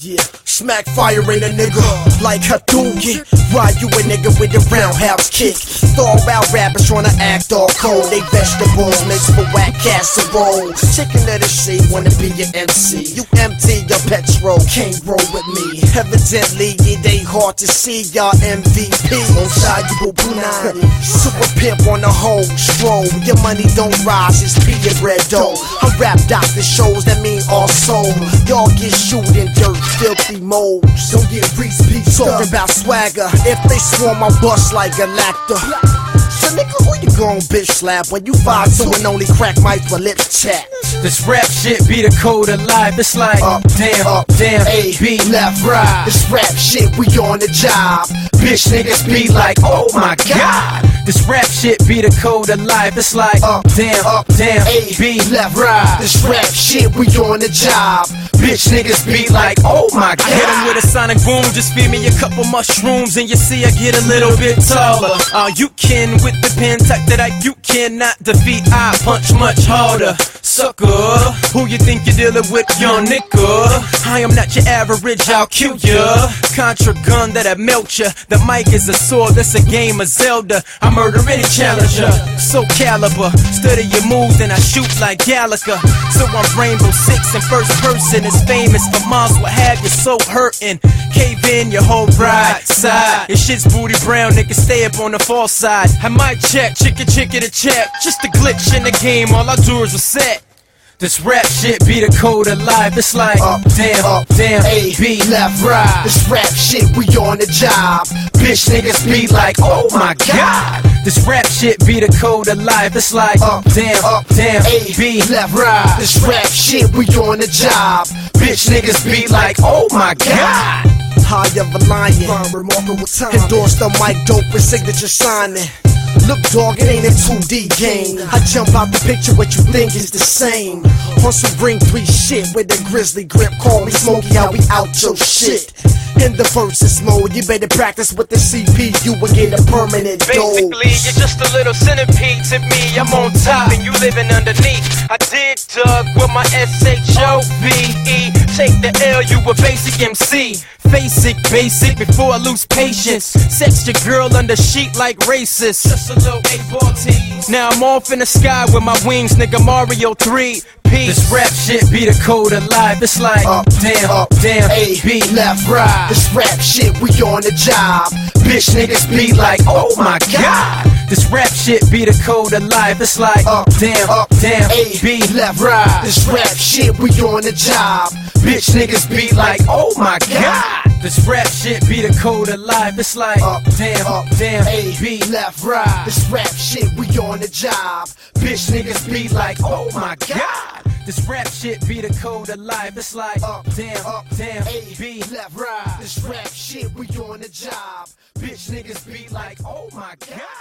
Yeah, smack fire ain't a nigga like Hadouken. Why you a nigga with a roundhouse kick? Throw out rappers tryna act all cold. They vegetables mixed with whack casserole. Chicken of the sea wanna be your MC. You empty your petrol, can't roll with me. Evidently, it ain't hard to see y'all MVP. Insoluble punani. Super pimp on the whole stroll. Your money don't rise, it's purebred dough. I rap doctor shows that mean all soul. Y'all get shooting dirt, filthy molds. Don't get Reese Peace talking about swagger. If they swarm, I bust like a lactor. So nigga, who you gon' bitch slap when you five two and only crack mics for lips chat? This rap shit be the code of life. It's like, Up, damn, up, damn, A, B, left, right. This rap shit, we on the job. Bitch niggas be like, oh my god. This rap shit be the code of life. It's like, Up, damn, up, damn, A, B, left, right. This rap shit, we on the job. Bitch niggas be like, oh my god. I hit him with a sonic boom, just feed me a couple mushrooms, and you see I get a little bit taller. Uh, you can with the pen type that I you cannot defeat. I punch much harder, sucker. Who you think you're dealing with, young nigga? I am not your average, I'll kill ya. Contra gun that I melt ya. The mic is a sword, that's a game of Zelda. I murder any challenger. So caliber, study your moves, and I shoot like Galaga. So I'm Rainbow Six in first person. It's famous for moms what have you so hurting. Cave in your whole right side. Your shit's booty brown, nigga. Stay up on the false side. I might check, chicken, chicken to check. Just a glitch in the game. All I do is reset. This rap shit be the code of life. It's like, Up, damn, up, damn, A, B, left, right. This rap shit, we on the job. Bitch niggas be like, oh my god. This rap shit be the code of life. It's like, Up, damn, up, damn, A, B, left, right. This rap shit, we on the job. Bitch niggas be like, oh my god. High of a lion, firm, remarkable time. Endorse the mic, dope with signature signing. Look, dog, it ain't a 2D game. I jump out the picture, what you think is the same. On some bring three shit with a grizzly grip. Call me Smokey, how we out your shit. In the versus mode, you better practice with the CPU and get a permanent dose. Basically, you're just a little centipede to me. I'm on top and you living underneath. I did Doug with my S-H-O-V-E. Take the L, you a basic MC. Basic, basic, before I lose patience. Sex your girl under sheet like racist. Just a little eight-ball tease. Now I'm off in the sky with my wings, nigga Mario 3. Peace. This rap shit be the code of life. It's like, Up, damn, up, damn, A, B, left, right. This rap shit, we on the job. Bitch niggas be like, oh my god. This rap shit be the code of life. It's like, Up, damn, up, damn, A, B, left, right. This rap shit, we on the job. Bitch niggas be like, oh my god. This rap shit be the code of life. It's like, Up, damn, up, damn, A, B, left, right. This rap shit, we on the job. Bitch niggas be like, oh my god. This rap shit be the code of life. It's like, Up, damn, up, damn, A, B, left, right. This rap shit, we on the job. Bitch niggas be like, oh my god.